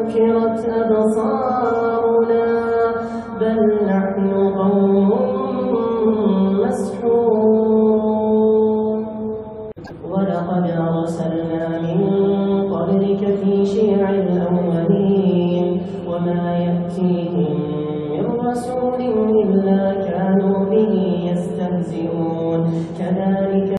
سكرت أبصارنا بل نحن قوم مسحور ولقد أرسلنا من قبلك في شيع الأولين وما يأتيهم من رسول إلا كانوا به يستهزئون. كذلك